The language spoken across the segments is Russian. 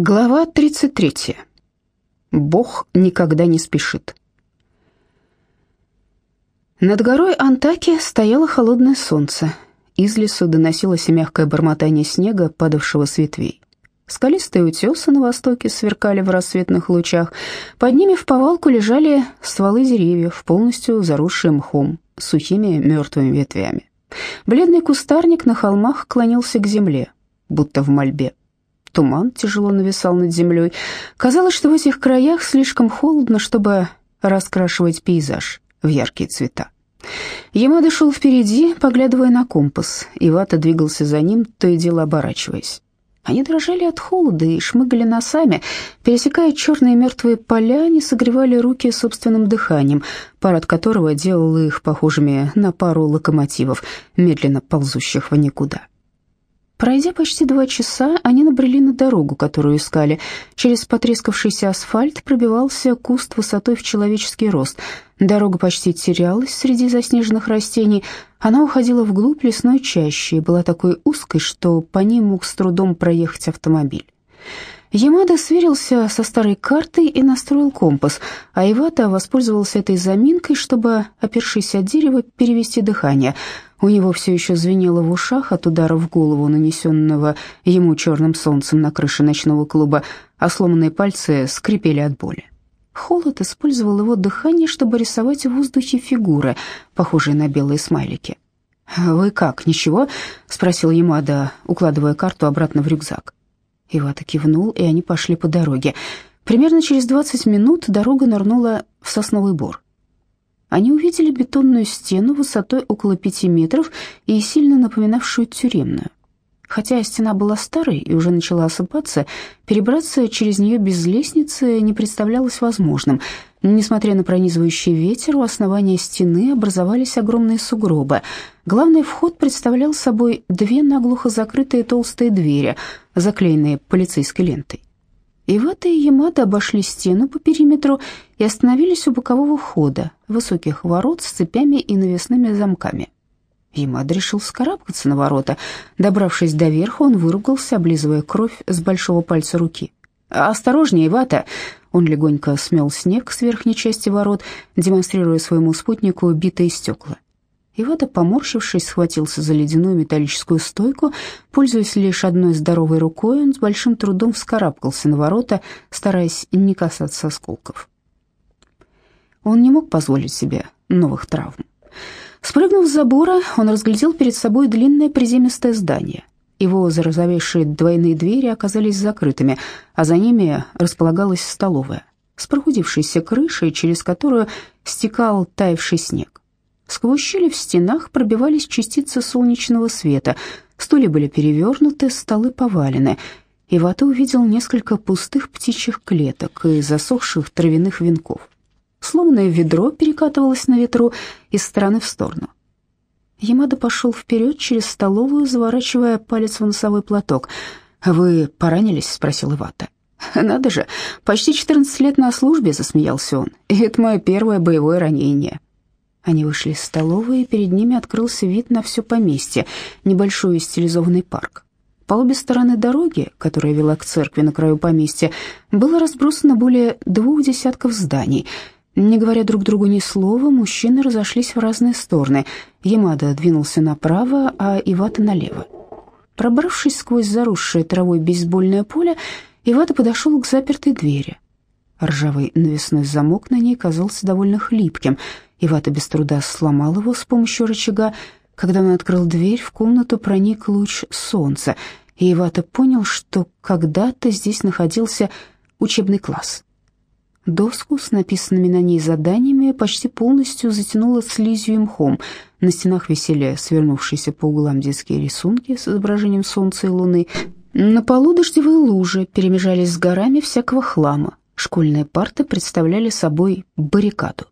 Глава 33. Бог никогда не спешит. Над горой Антаки стояло холодное солнце. Из лесу доносилось мягкое бормотание снега, падавшего с ветвей. Скалистые утесы на востоке сверкали в рассветных лучах. Под ними в повалку лежали стволы деревьев, полностью заросшие мхом, сухими мертвыми ветвями. Бледный кустарник на холмах клонился к земле, будто в мольбе. Туман тяжело нависал над землей. Казалось, что в этих краях слишком холодно, чтобы раскрашивать пейзаж в яркие цвета. Ямада шел впереди, поглядывая на компас. Ивата двигался за ним, то и дело оборачиваясь. Они дрожали от холода и шмыгали носами. Пересекая черные мертвые поля, они согревали руки собственным дыханием, пар от которого делал их похожими на пару локомотивов, медленно ползущих в никуда. Пройдя почти два часа, они набрели на дорогу, которую искали. Через потрескавшийся асфальт пробивался куст высотой в человеческий рост. Дорога почти терялась среди заснеженных растений. Она уходила вглубь лесной чащи и была такой узкой, что по ней мог с трудом проехать автомобиль. Ямада сверился со старой картой и настроил компас, а Ивата воспользовался этой заминкой, чтобы, опершись от дерева, перевести дыхание. У него все еще звенело в ушах от удара в голову, нанесенного ему черным солнцем на крыше ночного клуба, а сломанные пальцы скрипели от боли. Холод использовал его дыхание, чтобы рисовать в воздухе фигуры, похожие на белые смайлики. «Вы как, ничего?» — спросил Ямада, укладывая карту обратно в рюкзак. Ивата кивнул, и они пошли по дороге. Примерно через 20 минут дорога нырнула в сосновый бор. Они увидели бетонную стену высотой около пяти метров и сильно напоминавшую тюремную. Хотя стена была старой и уже начала осыпаться, перебраться через нее без лестницы не представлялось возможным. Несмотря на пронизывающий ветер, у основания стены образовались огромные сугробы. Главный вход представлял собой две наглухо закрытые толстые двери, заклеенные полицейской лентой. Ивата и Ямада обошли стену по периметру и остановились у бокового входа, высоких ворот с цепями и навесными замками. Ямад решил вскарабкаться на ворота. Добравшись до верха, он выругался, облизывая кровь с большого пальца руки. «Осторожнее, Вата!» Он легонько смел снег с верхней части ворот, демонстрируя своему спутнику битые стекла. Ивата, поморщившись, схватился за ледяную металлическую стойку. Пользуясь лишь одной здоровой рукой, он с большим трудом вскарабкался на ворота, стараясь не касаться осколков. Он не мог позволить себе новых травм. Спрыгнув с забора, он разглядел перед собой длинное приземистое здание. Его зарозовевшие двойные двери оказались закрытыми, а за ними располагалась столовая с прохудившейся крышей, через которую стекал таявший снег. Сквозь щели в стенах пробивались частицы солнечного света, стулья были перевернуты, столы повалены. Ивата увидел несколько пустых птичьих клеток и засохших травяных венков. Сломанное ведро перекатывалось на ветру из стороны в сторону. Ямада пошел вперед через столовую, заворачивая палец в носовой платок. «Вы поранились?» — спросил Ивата. «Надо же, почти 14 лет на службе», — засмеялся он. «И это мое первое боевое ранение». Они вышли из столовой, и перед ними открылся вид на все поместье, небольшой стилизованный парк. По обе стороны дороги, которая вела к церкви на краю поместья, было разбросано более двух десятков зданий — не говоря друг другу ни слова, мужчины разошлись в разные стороны. Ямада двинулся направо, а Ивата налево. Пробравшись сквозь заросшее травой бейсбольное поле, Ивата подошел к запертой двери. Ржавый навесной замок на ней казался довольно хлипким. Ивата без труда сломал его с помощью рычага. Когда он открыл дверь, в комнату проник луч солнца, и Ивата понял, что когда-то здесь находился учебный класс. Доску с написанными на ней заданиями почти полностью затянуло слизью и мхом. На стенах висели свернувшиеся по углам детские рисунки с изображением солнца и луны. На полу дождевые лужи перемежались с горами всякого хлама. Школьные парты представляли собой баррикаду.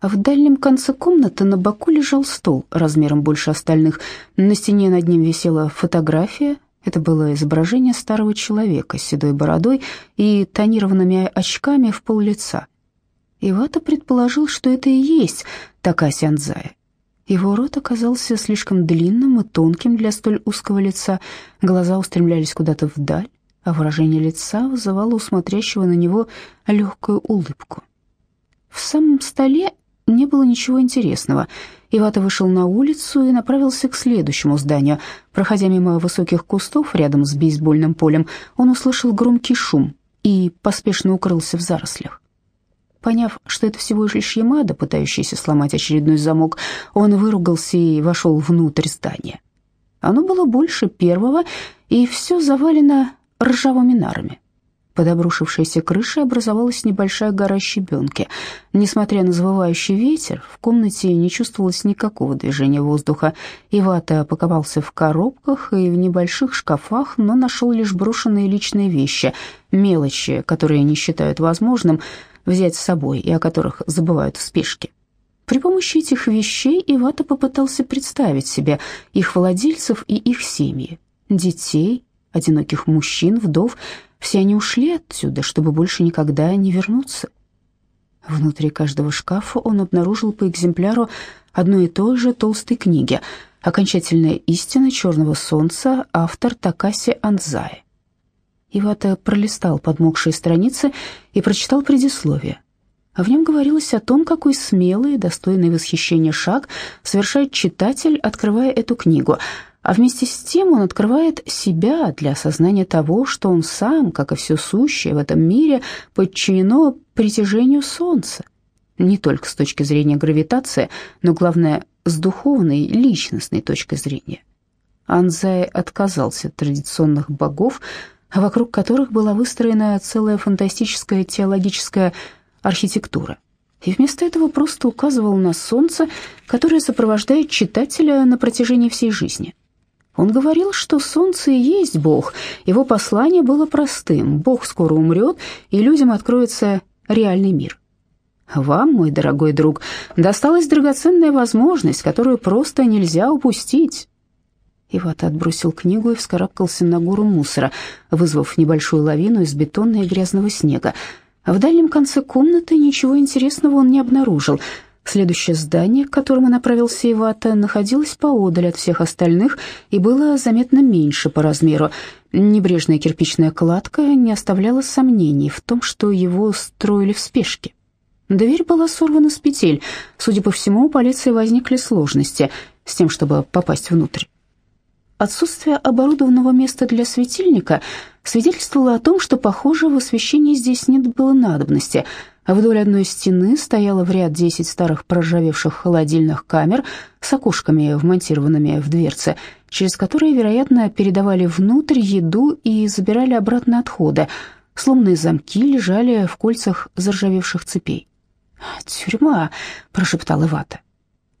А в дальнем конце комнаты на боку лежал стол размером больше остальных. На стене над ним висела фотография, это было изображение старого человека с седой бородой и тонированными очками в пол лица. Ивата предположил, что это и есть Такаси Анзая. Его рот оказался слишком длинным и тонким для столь узкого лица, глаза устремлялись куда-то вдаль, а выражение лица вызывало у смотрящего на него легкую улыбку. В самом столе не было ничего интересного. Ивата вышел на улицу и направился к следующему зданию. Проходя мимо высоких кустов рядом с бейсбольным полем, он услышал громкий шум и поспешно укрылся в зарослях. Поняв, что это всего лишь Ямада, пытающийся сломать очередной замок, он выругался и вошел внутрь здания. Оно было больше первого, и все завалено ржавыми нарами. Под обрушившейся крышей образовалась небольшая гора щебенки. Несмотря на завывающий ветер, в комнате не чувствовалось никакого движения воздуха. Ивата покопался в коробках и в небольших шкафах, но нашел лишь брошенные личные вещи, мелочи, которые не считают возможным взять с собой и о которых забывают в спешке. При помощи этих вещей Ивата попытался представить себе их владельцев и их семьи, детей, одиноких мужчин, вдов, все они ушли отсюда, чтобы больше никогда не вернуться. Внутри каждого шкафа он обнаружил по экземпляру одной и той же толстой книги «Окончательная истина черного солнца», автор Такаси Анзаи. Ивата пролистал подмокшие страницы и прочитал предисловие. В нем говорилось о том, какой смелый, достойный восхищения шаг совершает читатель, открывая эту книгу — а вместе с тем он открывает себя для осознания того, что он сам, как и все сущее в этом мире, подчинено притяжению Солнца. Не только с точки зрения гравитации, но, главное, с духовной, личностной точки зрения. Анзай отказался от традиционных богов, вокруг которых была выстроена целая фантастическая теологическая архитектура и вместо этого просто указывал на солнце, которое сопровождает читателя на протяжении всей жизни. Он говорил, что солнце и есть Бог. Его послание было простым. Бог скоро умрет, и людям откроется реальный мир. Вам, мой дорогой друг, досталась драгоценная возможность, которую просто нельзя упустить. Иват отбросил книгу и вскарабкался на гору мусора, вызвав небольшую лавину из бетона и грязного снега. В дальнем конце комнаты ничего интересного он не обнаружил — Следующее здание, к которому направился Ивата, находилось поодаль от всех остальных и было заметно меньше по размеру. Небрежная кирпичная кладка не оставляла сомнений в том, что его строили в спешке. Дверь была сорвана с петель. Судя по всему, у полиции возникли сложности с тем, чтобы попасть внутрь. Отсутствие оборудованного места для светильника свидетельствовало о том, что, похоже, в освещении здесь нет было надобности – а вдоль одной стены стояло в ряд десять старых проржавевших холодильных камер с окошками, вмонтированными в дверцы, через которые, вероятно, передавали внутрь еду и забирали обратно отходы. Сломанные замки лежали в кольцах заржавевших цепей. «Тюрьма», — прошептал Ивата.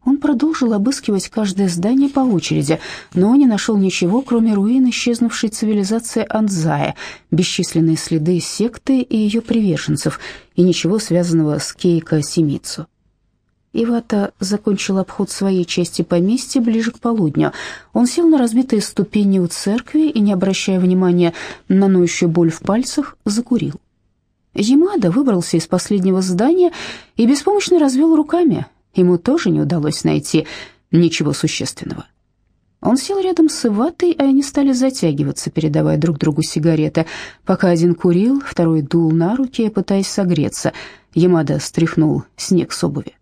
Он продолжил обыскивать каждое здание по очереди, но не нашел ничего, кроме руин исчезнувшей цивилизации Анзая, бесчисленные следы секты и ее приверженцев, и ничего связанного с Кейко Симицу. Ивата закончил обход своей части поместья ближе к полудню. Он сел на разбитые ступени у церкви и, не обращая внимания на ноющую боль в пальцах, закурил. Ямада выбрался из последнего здания и беспомощно развел руками – ему тоже не удалось найти ничего существенного. Он сел рядом с Иватой, и они стали затягиваться, передавая друг другу сигареты. Пока один курил, второй дул на руки, пытаясь согреться. Ямада стряхнул снег с обуви.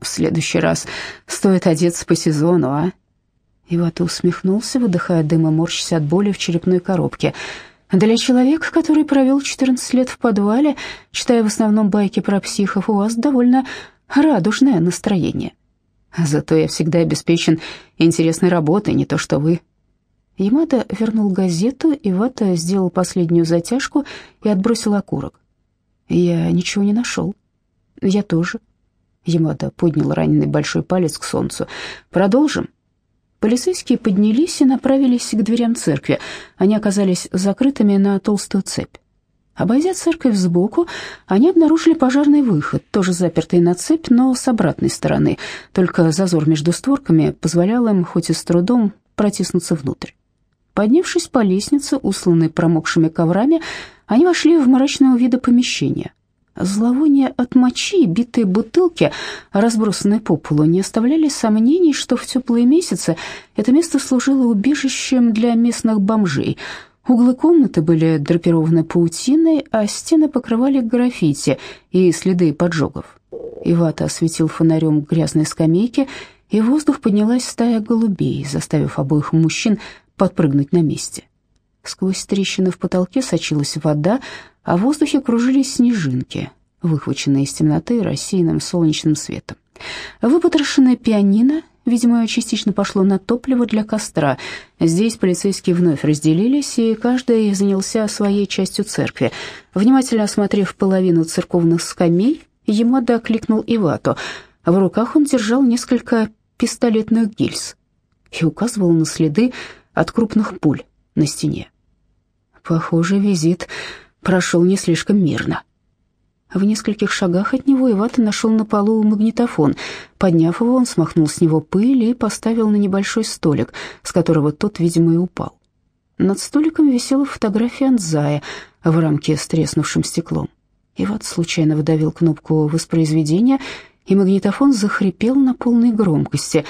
«В следующий раз стоит одеться по сезону, а?» Ивата усмехнулся, выдыхая дым и морщась от боли в черепной коробке. «Для человека, который провел 14 лет в подвале, читая в основном байки про психов, у вас довольно радужное настроение. Зато я всегда обеспечен интересной работой, не то что вы. Ямада вернул газету, и Вата сделал последнюю затяжку и отбросил окурок. Я ничего не нашел. Я тоже. Ямада поднял раненый большой палец к солнцу. Продолжим. Полицейские поднялись и направились к дверям церкви. Они оказались закрытыми на толстую цепь. Обойдя церковь сбоку, они обнаружили пожарный выход, тоже запертый на цепь, но с обратной стороны. Только зазор между створками позволял им, хоть и с трудом, протиснуться внутрь. Поднявшись по лестнице, усланной промокшими коврами, они вошли в мрачного вида помещение. Зловоние от мочи и битые бутылки, разбросанные по полу, не оставляли сомнений, что в теплые месяцы это место служило убежищем для местных бомжей – Углы комнаты были драпированы паутиной, а стены покрывали граффити и следы поджогов. Ивата осветил фонарем грязные скамейки, и в воздух поднялась стая голубей, заставив обоих мужчин подпрыгнуть на месте. Сквозь трещины в потолке сочилась вода, а в воздухе кружились снежинки, выхваченные из темноты рассеянным солнечным светом. Выпотрошенное пианино Видимо, частично пошло на топливо для костра. Здесь полицейские вновь разделились, и каждый занялся своей частью церкви. Внимательно осмотрев половину церковных скамей, Ямада окликнул Ивату. В руках он держал несколько пистолетных гильз и указывал на следы от крупных пуль на стене. Похоже, визит прошел не слишком мирно. В нескольких шагах от него Ивата нашел на полу магнитофон. Подняв его, он смахнул с него пыль и поставил на небольшой столик, с которого тот, видимо, и упал. Над столиком висела фотография Анзая в рамке с треснувшим стеклом. Иват случайно выдавил кнопку воспроизведения, и магнитофон захрипел на полной громкости.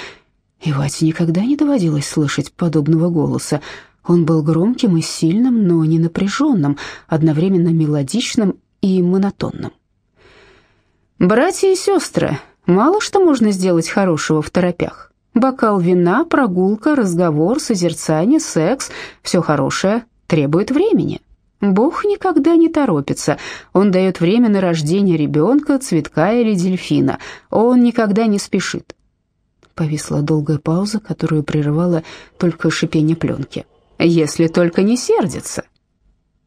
Ивате никогда не доводилось слышать подобного голоса. Он был громким и сильным, но не напряженным, одновременно мелодичным и монотонным. «Братья и сестры, мало что можно сделать хорошего в торопях. Бокал вина, прогулка, разговор, созерцание, секс — все хорошее требует времени. Бог никогда не торопится. Он дает время на рождение ребенка, цветка или дельфина. Он никогда не спешит. Повисла долгая пауза, которую прерывала только шипение пленки. «Если только не сердится»,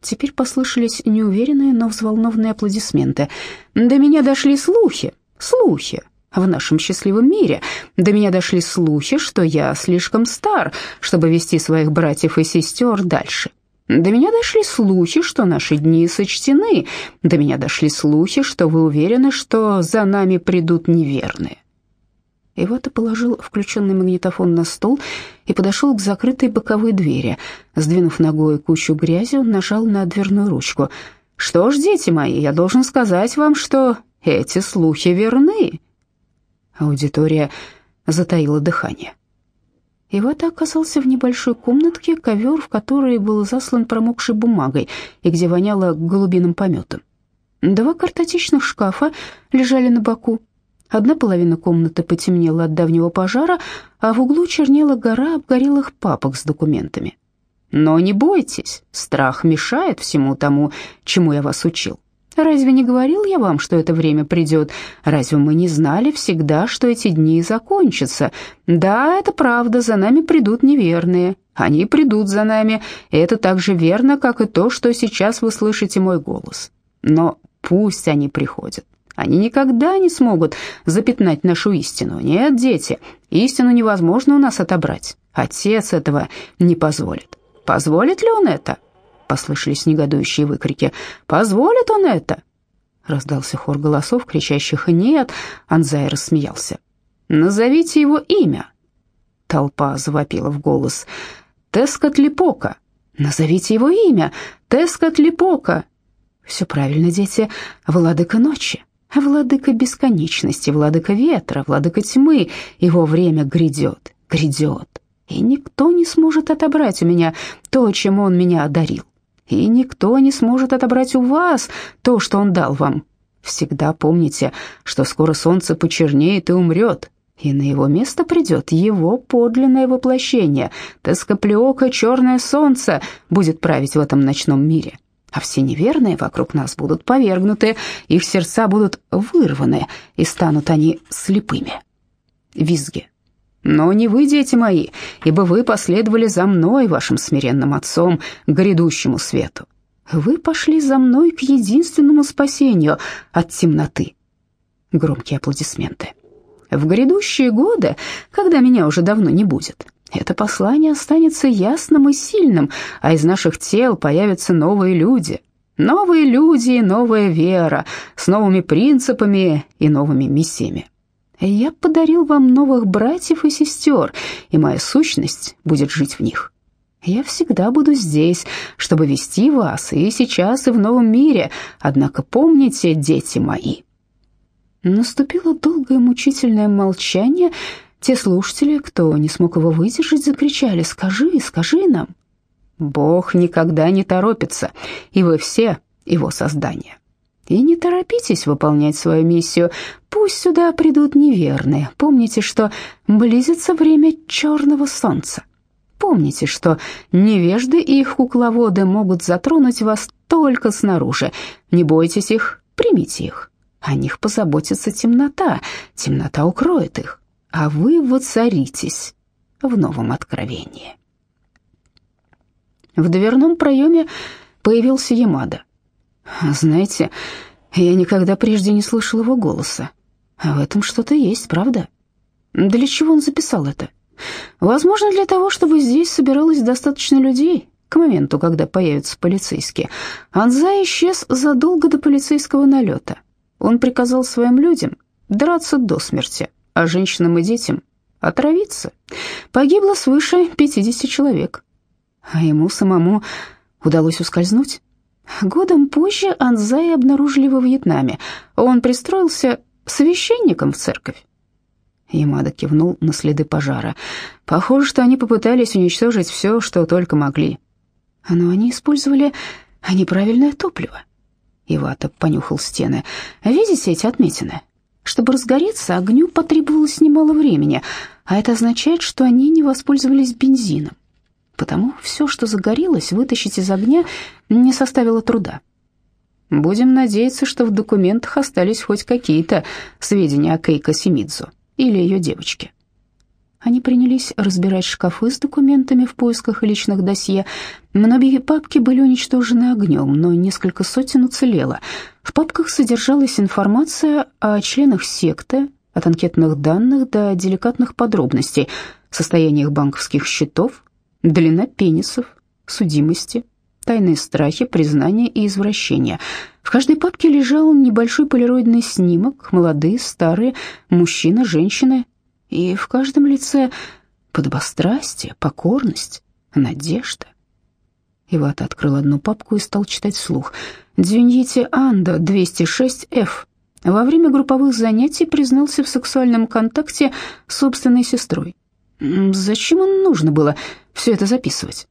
Теперь послышались неуверенные, но взволнованные аплодисменты. До меня дошли слухи, слухи в нашем счастливом мире. До меня дошли слухи, что я слишком стар, чтобы вести своих братьев и сестер дальше. До меня дошли слухи, что наши дни сочтены. До меня дошли слухи, что вы уверены, что за нами придут неверные. Ивата положил включенный магнитофон на стол и подошел к закрытой боковой двери. Сдвинув ногой кучу грязи, он нажал на дверную ручку. «Что ж, дети мои, я должен сказать вам, что эти слухи верны». Аудитория затаила дыхание. Ивата оказался в небольшой комнатке, ковер в которой был заслан промокшей бумагой и где воняло голубиным пометом. Два картотечных шкафа лежали на боку, Одна половина комнаты потемнела от давнего пожара, а в углу чернела гора обгорелых папок с документами. Но не бойтесь, страх мешает всему тому, чему я вас учил. Разве не говорил я вам, что это время придет? Разве мы не знали всегда, что эти дни закончатся? Да, это правда, за нами придут неверные. Они придут за нами, это так же верно, как и то, что сейчас вы слышите мой голос. Но пусть они приходят. Они никогда не смогут запятнать нашу истину. Нет, дети, истину невозможно у нас отобрать. Отец этого не позволит. Позволит ли он это? Послышались негодующие выкрики. Позволит он это? Раздался хор голосов, кричащих «нет», Анзай рассмеялся. «Назовите его имя!» Толпа завопила в голос. «Тескотлипока! Назовите его имя! Тескотлипока!» «Все правильно, дети, владыка ночи!» Владыка бесконечности, владыка ветра, владыка тьмы, его время грядет, грядет. И никто не сможет отобрать у меня то, чем он меня одарил. И никто не сможет отобрать у вас то, что он дал вам. Всегда помните, что скоро солнце почернеет и умрет, и на его место придет его подлинное воплощение. Тескоплеока, черное солнце, будет править в этом ночном мире а все неверные вокруг нас будут повергнуты, их сердца будут вырваны, и станут они слепыми. Визги. Но не вы, дети мои, ибо вы последовали за мной, вашим смиренным отцом, к грядущему свету. Вы пошли за мной к единственному спасению от темноты. Громкие аплодисменты. В грядущие годы, когда меня уже давно не будет, это послание останется ясным и сильным, а из наших тел появятся новые люди. Новые люди и новая вера, с новыми принципами и новыми миссиями. Я подарил вам новых братьев и сестер, и моя сущность будет жить в них. Я всегда буду здесь, чтобы вести вас и сейчас, и в новом мире. Однако помните, дети мои». Наступило долгое мучительное молчание, те слушатели, кто не смог его выдержать, закричали «Скажи, скажи нам!» Бог никогда не торопится, и вы все его создания. И не торопитесь выполнять свою миссию. Пусть сюда придут неверные. Помните, что близится время черного солнца. Помните, что невежды и их кукловоды могут затронуть вас только снаружи. Не бойтесь их, примите их. О них позаботится темнота, темнота укроет их, а вы воцаритесь в новом откровении. В дверном проеме появился Ямада. Знаете, я никогда прежде не слышал его голоса. В этом что-то есть, правда? Для чего он записал это? Возможно, для того, чтобы здесь собиралось достаточно людей к моменту, когда появятся полицейские. Анза исчез задолго до полицейского налета. Он приказал своим людям драться до смерти, а женщинам и детям отравиться. Погибло свыше 50 человек. А ему самому удалось ускользнуть. Годом позже Анзая обнаружили во Вьетнаме. Он пристроился священником в церковь. Ямада кивнул на следы пожара. Похоже, что они попытались уничтожить все, что только могли. Но они использовали неправильное топливо. Ивата понюхал стены. Видите эти отметины? Чтобы разгореться, огню потребовалось немало времени, а это означает, что они не воспользовались бензином. Потому все, что загорелось, вытащить из огня не составило труда. Будем надеяться, что в документах остались хоть какие-то сведения о Кейко Симидзу или ее девочке. Они принялись разбирать шкафы с документами в поисках личных досье. Многие папки были уничтожены огнем, но несколько сотен уцелело. В папках содержалась информация о членах секты, от анкетных данных до деликатных подробностей, состояниях банковских счетов, длина пенисов, судимости, тайные страхи, признания и извращения. В каждой папке лежал небольшой полироидный снимок, молодые, старые, мужчина, женщины, и в каждом лице подобострастие, покорность, надежда. Ивата открыл одну папку и стал читать вслух. «Дзюньити Анда, 206-Ф. Во время групповых занятий признался в сексуальном контакте с собственной сестрой. Зачем он нужно было все это записывать?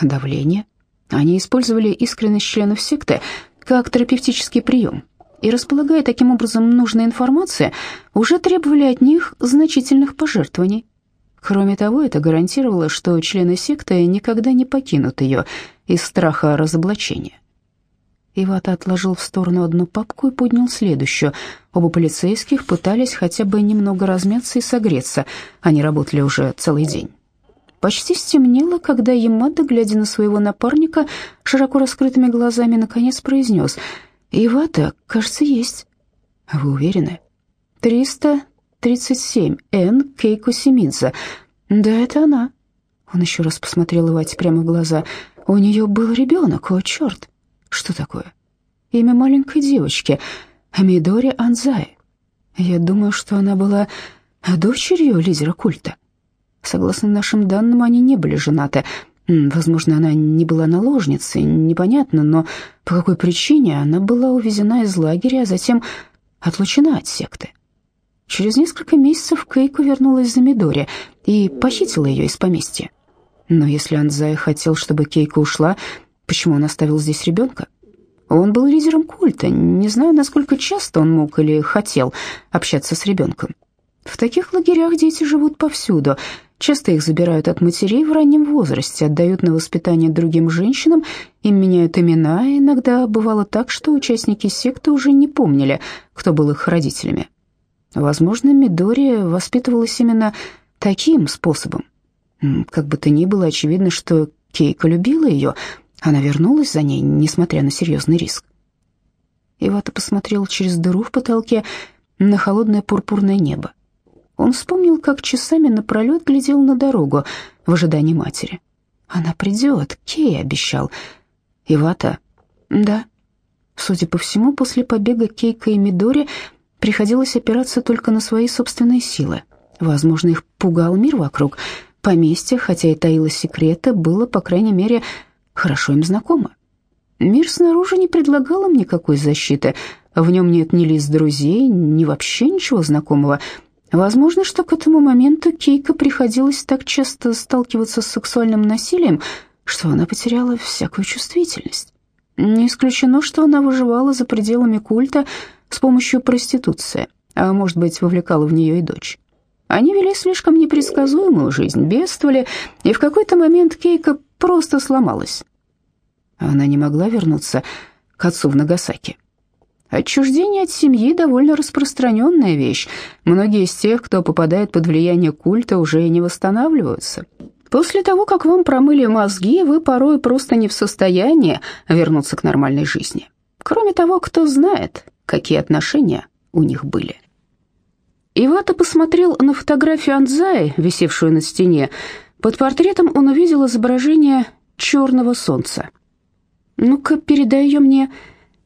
Давление. Они использовали искренность членов секты как терапевтический прием и, располагая таким образом нужной информацией, уже требовали от них значительных пожертвований. Кроме того, это гарантировало, что члены секты никогда не покинут ее из страха разоблачения. Ивата отложил в сторону одну папку и поднял следующую. Оба полицейских пытались хотя бы немного размяться и согреться. Они работали уже целый день. Почти стемнело, когда Ямада, глядя на своего напарника, широко раскрытыми глазами, наконец произнес «Ивата, кажется, есть». «Вы уверены?» «Триста тридцать семь, Н. Кейко Семидзе. Да, это она». Он еще раз посмотрел Ивате прямо в глаза. «У нее был ребенок, о, черт!» Что такое? Имя маленькой девочки, Амидори Анзай. Я думаю, что она была дочерью лидера культа. Согласно нашим данным, они не были женаты. Возможно, она не была наложницей, непонятно, но по какой причине она была увезена из лагеря, а затем отлучена от секты. Через несколько месяцев Кейко вернулась за Мидори и похитила ее из поместья. Но если Анзай хотел, чтобы Кейко ушла, Почему он оставил здесь ребенка? Он был лидером культа. Не знаю, насколько часто он мог или хотел общаться с ребенком. В таких лагерях дети живут повсюду. Часто их забирают от матерей в раннем возрасте, отдают на воспитание другим женщинам, им меняют имена, и иногда бывало так, что участники секты уже не помнили, кто был их родителями. Возможно, Мидори воспитывалась именно таким способом. Как бы то ни было, очевидно, что Кейка любила ее, она вернулась за ней, несмотря на серьезный риск. Ивата посмотрел через дыру в потолке на холодное пурпурное небо. Он вспомнил, как часами напролет глядел на дорогу в ожидании матери. «Она придет, Кей обещал». «Ивата?» «Да». Судя по всему, после побега Кейка и Мидори приходилось опираться только на свои собственные силы. Возможно, их пугал мир вокруг. Поместье, хотя и таило секреты, было, по крайней мере, хорошо им знакома. Мир снаружи не предлагал им никакой защиты, в нем нет ни лиц друзей, ни вообще ничего знакомого. Возможно, что к этому моменту Кейка приходилось так часто сталкиваться с сексуальным насилием, что она потеряла всякую чувствительность. Не исключено, что она выживала за пределами культа с помощью проституции, а может быть, вовлекала в нее и дочь. Они вели слишком непредсказуемую жизнь, бедствовали, и в какой-то момент Кейка просто сломалась. Она не могла вернуться к отцу в Нагасаки. Отчуждение от семьи довольно распространенная вещь. Многие из тех, кто попадает под влияние культа, уже не восстанавливаются. После того, как вам промыли мозги, вы порой просто не в состоянии вернуться к нормальной жизни. Кроме того, кто знает, какие отношения у них были. Ивата посмотрел на фотографию Анзаи, висевшую на стене. Под портретом он увидел изображение черного солнца. «Ну-ка, передай ее мне».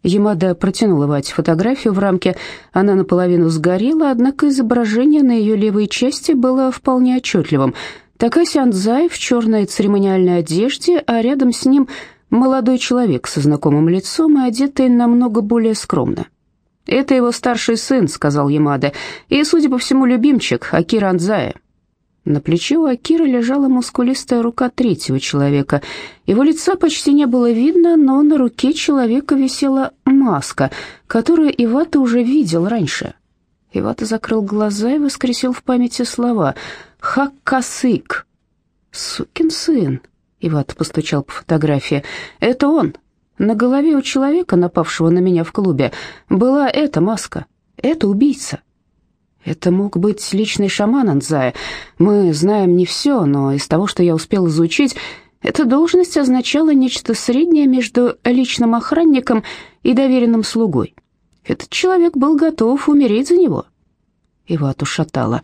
Ямада протянула Вате фотографию в рамке. Она наполовину сгорела, однако изображение на ее левой части было вполне отчетливым. Такаси Анзай в черной церемониальной одежде, а рядом с ним молодой человек со знакомым лицом и одетый намного более скромно. «Это его старший сын», — сказал Ямада, — «и, судя по всему, любимчик Акира Анзая». На плече у Акира лежала мускулистая рука третьего человека. Его лица почти не было видно, но на руке человека висела маска, которую Ивата уже видел раньше. Ивата закрыл глаза и воскресил в памяти слова «Хаккасык». «Сукин сын», — Ивата постучал по фотографии, — «это он, на голове у человека, напавшего на меня в клубе, была эта маска. Это убийца. Это мог быть личный шаман Анзая. Мы знаем не все, но из того, что я успел изучить, эта должность означала нечто среднее между личным охранником и доверенным слугой. Этот человек был готов умереть за него. Ивату шатало.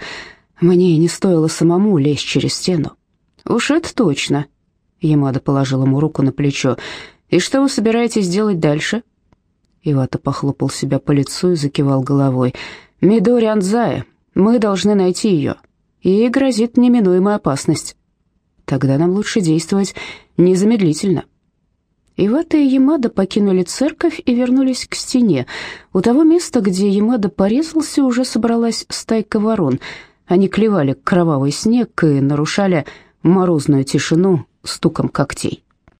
Мне не стоило самому лезть через стену. Уж это точно. Ямада положил ему руку на плечо. «И что вы собираетесь делать дальше?» Ивата похлопал себя по лицу и закивал головой. «Мидори Анзая, мы должны найти ее. Ей грозит неминуемая опасность. Тогда нам лучше действовать незамедлительно». Ивата и Ямада покинули церковь и вернулись к стене. У того места, где Ямада порезался, уже собралась стайка ворон. Они клевали кровавый снег и нарушали морозную тишину стуком когтей.